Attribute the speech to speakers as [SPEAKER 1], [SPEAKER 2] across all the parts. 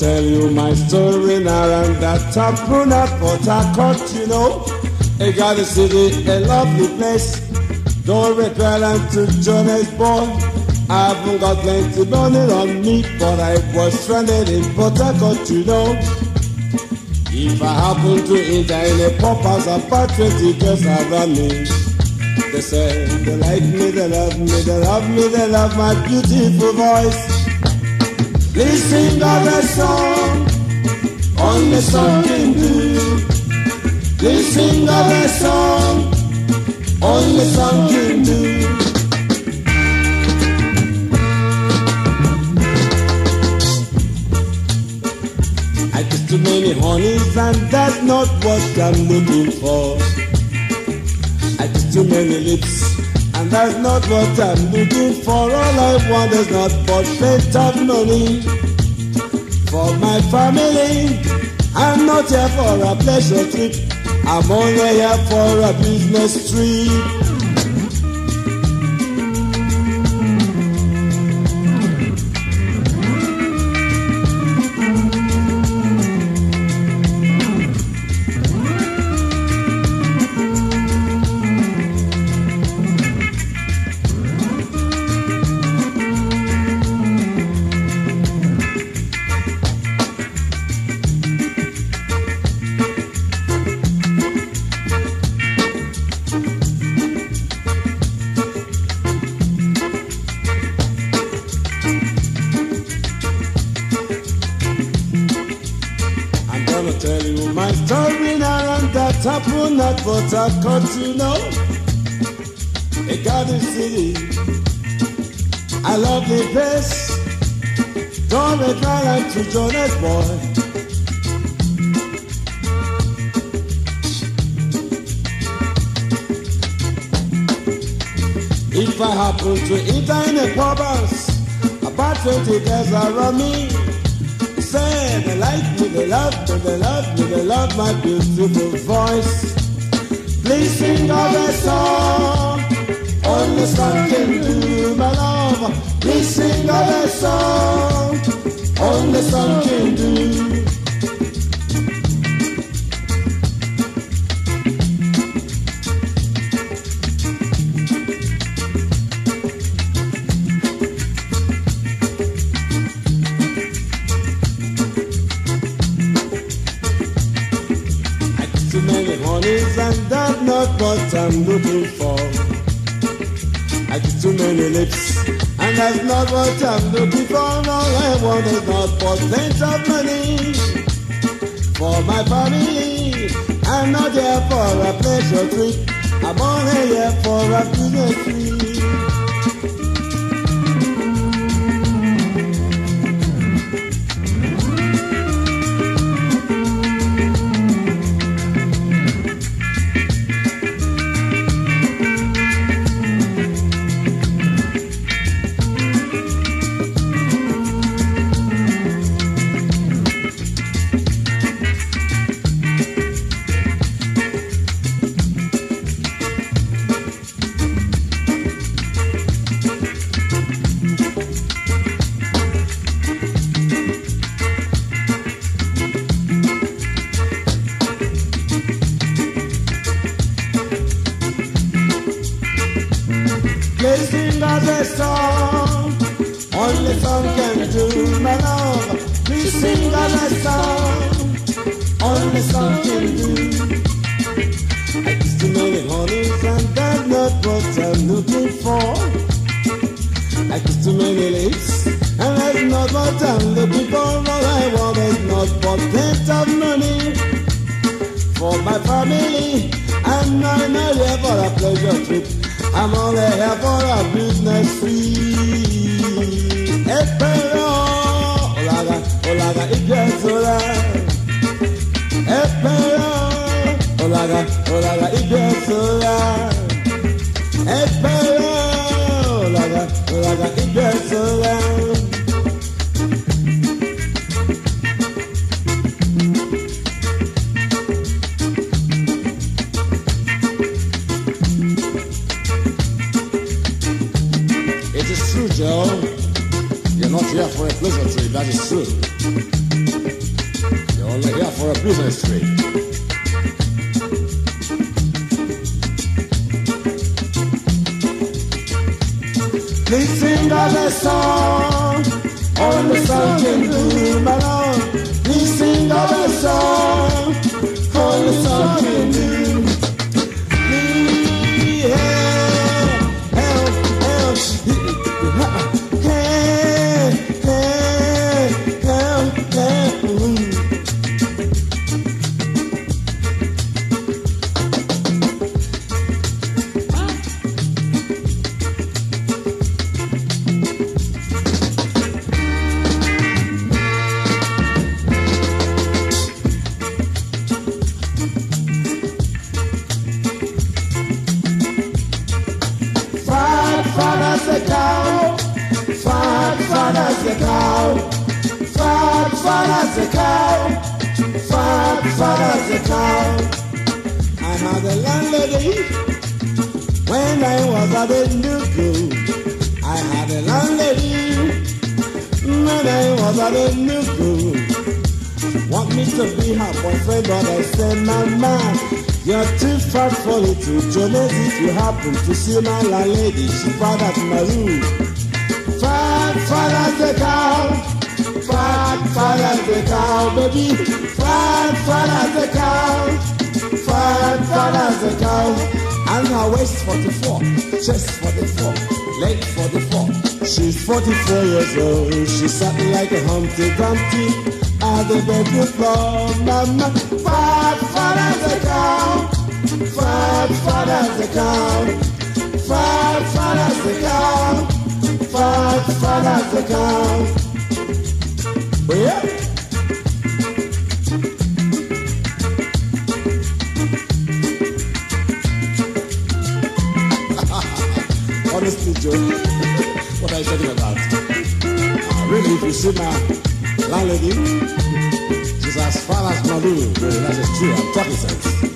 [SPEAKER 1] tell you my story now and that taproom at Port Harcourt, you know. I got a city, a lovely place. Don't regret and to Johannesburg. I haven't got plenty money on me, but I was stranded in Port Harcourt, you know. If I happen to enter in a pop house about 20 girls around me, they say they like me, they love me, they love me, they love my beautiful voice. Please sing other song, only song can do. Please sing other song, only song can do. I get too many honeys and that's not what I'm looking for. I get too many lips that's not what I'm looking for. All I want is not but plenty of money for my family. I'm not here for a pleasure trip. I'm only here for a business trip. Port Harcourt, you know. A garden city, I love the place. Don't make my life to Johannesburg. If I happen to enter in a pub house, about 20 girls around me, say they like me, they love me, they love me, they love my beautiful voice. Please sing of a song, only song can do, my love. Please sing of a song, only song can do. Not what I'm looking for. I get too many lips and that's not what I'm looking for. All I want is not for plenty of money for my family. I'm not here for a pleasure trip. I'm only here for a business trip. Sing a song, only can do. I used to know the honeys and that's not what I'm looking for. I used to many lips and that's not what I'm looking for. All I want is not but plenty of money for my family. I'm not here for a pleasure trip. I'm only here for a business trip. Espero, olaga ijesola ekpere olaga olaga ije. As a cow. Fat, fat as a cow. I had a landlady when I was at the new I had a landlady when I was at the new Want me to be her boyfriend, but I said, Mama, you're too fat for little Jonas. If you happen to see my landlady, she fat as my room. Fat, fat as a cow. Fat, fat as a cow, baby. Fat, fat as a cow. Fat, fat as a cow. And her waist 44, chest 44, leg 44. She's 44 years old. She sat like a Humpty Dumpty at the bedroom floor. Mama, fat, fat as a cow. Fat, fat as a cow. Fat, fat as a cow. Fat, fat as a cow. Honestly, Joe, what are you talking about? Really, if you see my landlady, she's as far as Malu. Really, that is true. I'm talking sense.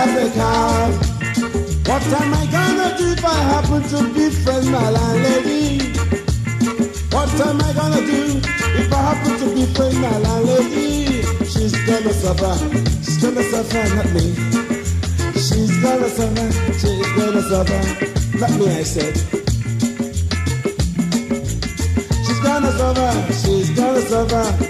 [SPEAKER 1] Fat, fat as a cow. What am I gonna do if I happen to be friends, my landlady? What am I gonna do if I happen to be friends, my landlady? She's gonna suffer, she's gonna suffer, not me. She's gonna suffer, she's gonna suffer, not me, I said. She's gonna suffer, she's gonna suffer.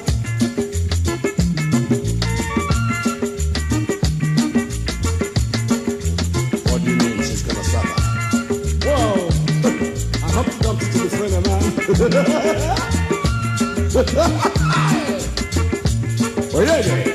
[SPEAKER 1] Oye,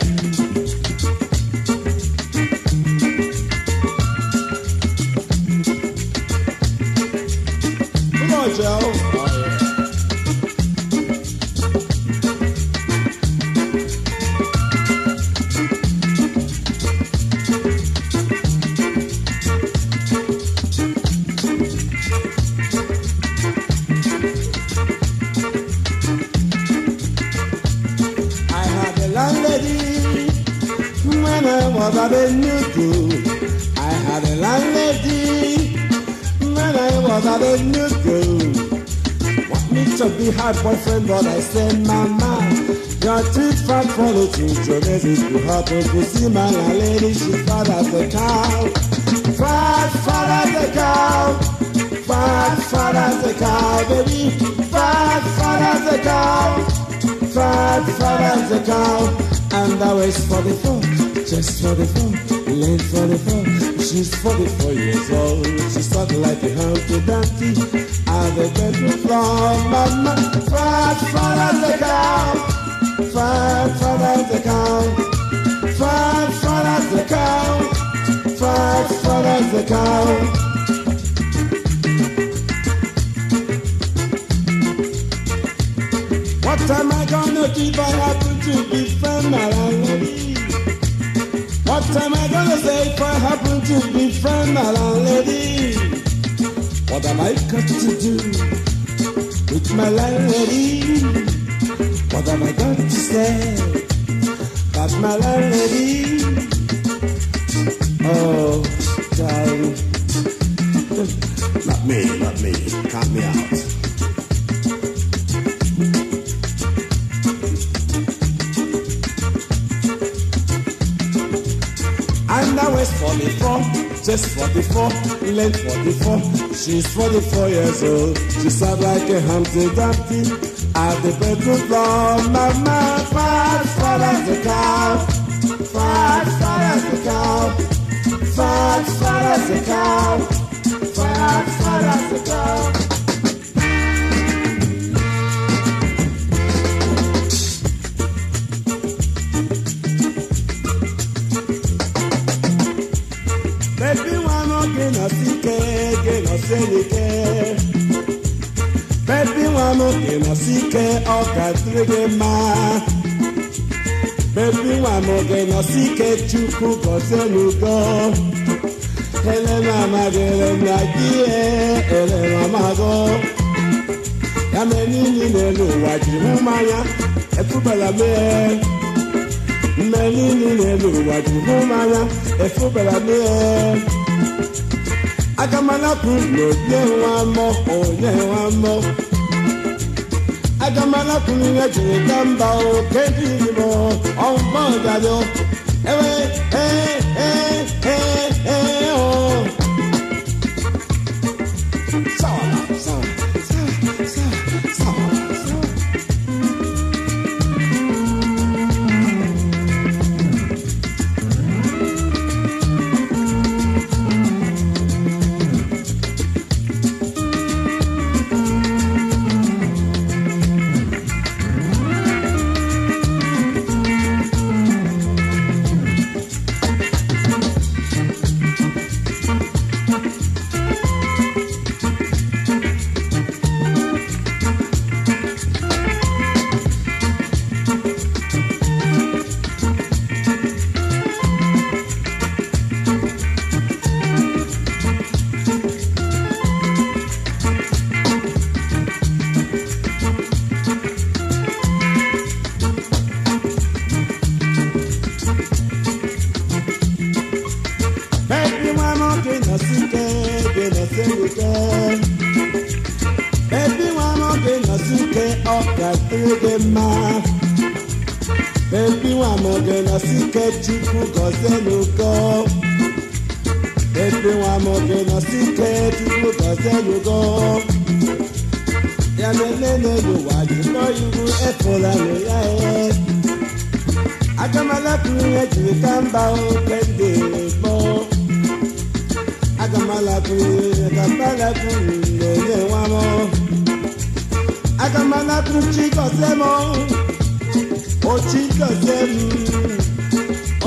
[SPEAKER 1] school. I had a landlady when I was at a new school. Want me to be her boyfriend, but I said, Mama, you're too fat for the children. If you happen to see my lady, she's fat as a cow. Fat, fat as a cow. Fat, fat as a cow, baby. Fat, fat as a cow. Fat, fat as a cow. And I was for the fun, just for the fun, late for the fun. She's 44 years old. She's talking like a Humpty Dumpty. At the bedroom floor, mama. Fat, fat as a cow. Fat, fat as a cow. Fat, fat as a cow. Fat, fat as a cow. What am I gonna do if I happen to be friend my What am I gonna say if I happen to be friend my landlady? What am I got to do with my landlady? What am I to say about my landlady? Oh, darling. Not me, not me. Count me out. Just 44, late 44. She's 44 years old. She sounds like a Humpty Dumpty at the bedroom floor. Mama, Ikechukwu gọzielu gọ elenamadịlenagi eleramagọ ya mee niile n'elu ụwa jiri mmanya efubela mee mme niile n'elu ụwa jiri mmanya efubela mee agamanapụ n'onye nwa mmọ onye nwa mmọ agamanapụ n'ihe jiri ka mba oke dị mọ. Ọgbọ ọdadị ewe ee ya no nene yo wa you know you go e fola ya e agamala kunye ti kamba o kende mo agamala kunye kambala kunye ye wa mo agamala kunchi ko se mo o chi ko se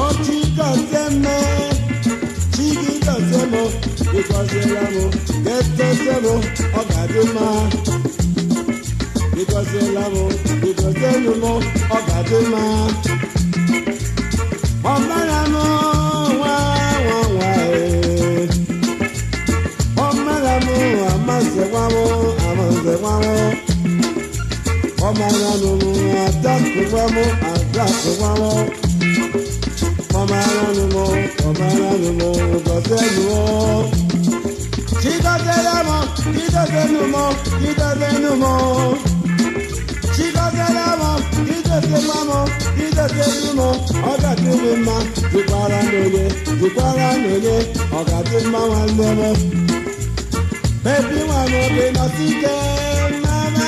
[SPEAKER 1] o chi ko se me chi ko se mo because you are mo get o ga ma because they love you, because they know of that man. Of my amor, why, why, Of my amor, I must say, wow, I must say, wow. Of my amor, I talk to my amor, of my because they know. She doesn't love, she doesn't know, she doesn't know ogelemo ideke mamo ideke lumo ọgadịrị mma jikwara n'oge jikwara n'oge ọgadị mma nwanne m bebi nwa m oge nọsi ike mama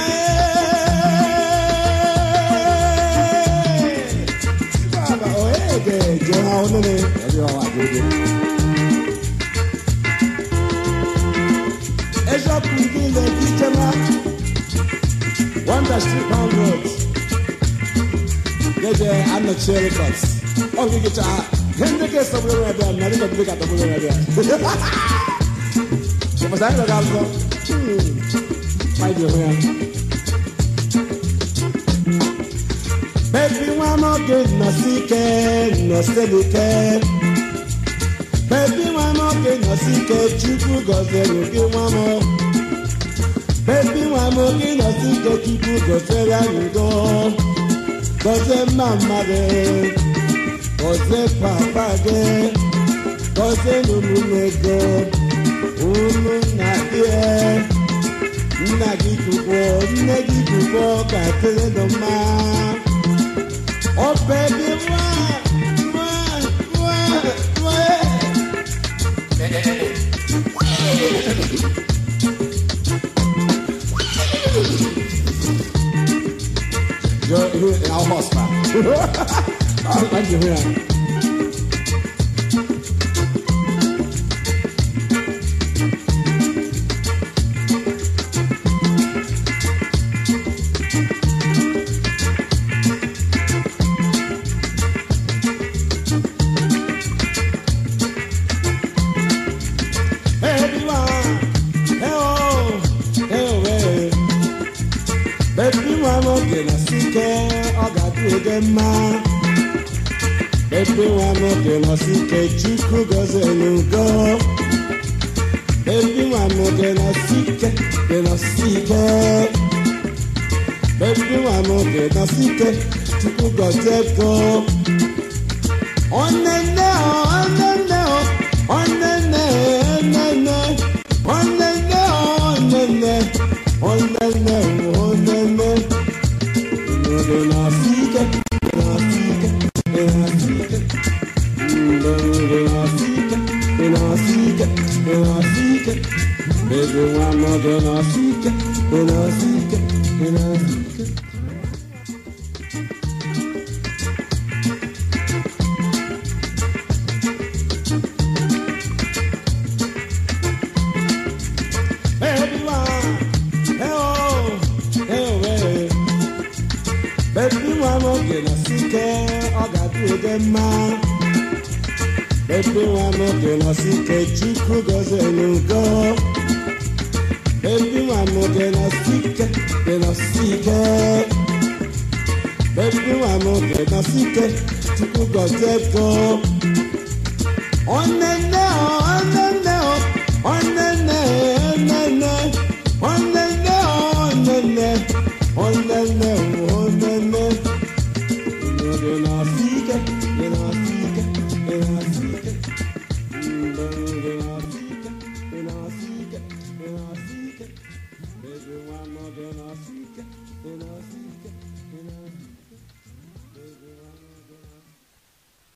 [SPEAKER 1] baba oege je ha onere ọdị ọwa gị Ejọ́pù ìdílé ìjẹba. One dash three pound road. Gẹ́gẹ́ Anna Cherry Bus. Ọ̀gbìn kìtà Hendrike Sọ̀bùrọ̀ rẹ̀ bẹ́ẹ̀ Nàdí Bẹ̀bí Bíkà Sọ̀bùrọ̀ rẹ̀ bẹ́ẹ̀. Ṣèpọ̀sá yẹn lọ́dọ̀ àlùkò. Máì di ìhun ya. Bẹ́ẹ̀ni wọn mọ̀ gé nọ̀sí kẹ́ nọ̀sẹ́lì kẹ́. Bẹ́ẹ̀ni wọn mọ̀ gé nọ̀sí kẹ́ chukwu gọ̀ọ́sẹ̀ lòkè wọn mọ̀. Baby, I'm looking at the get you put the fair and you don't. Got a mama there. Got a papa there. Got a woman there. Woman not there. Nna gị tụkpọ, nne gị tụkpọ ka tele nọ mma. Ọ oh, bebi nwa, nwa, nwa, nwa. Eh, eh, eh. sauce, man. Thank you, man. Baby, mama, can I see udema Everyone of them has a Chuku Gazelle Everyone of them has a they are sick Everyone of de has a Chuku Gazelle On and nọsi ike, nọsi ike. Baby, nwa m oge nọsi ike, nọsi ike, nọsi ike. Baby, Nwa m oge nọsi ike, Chukwu gọzie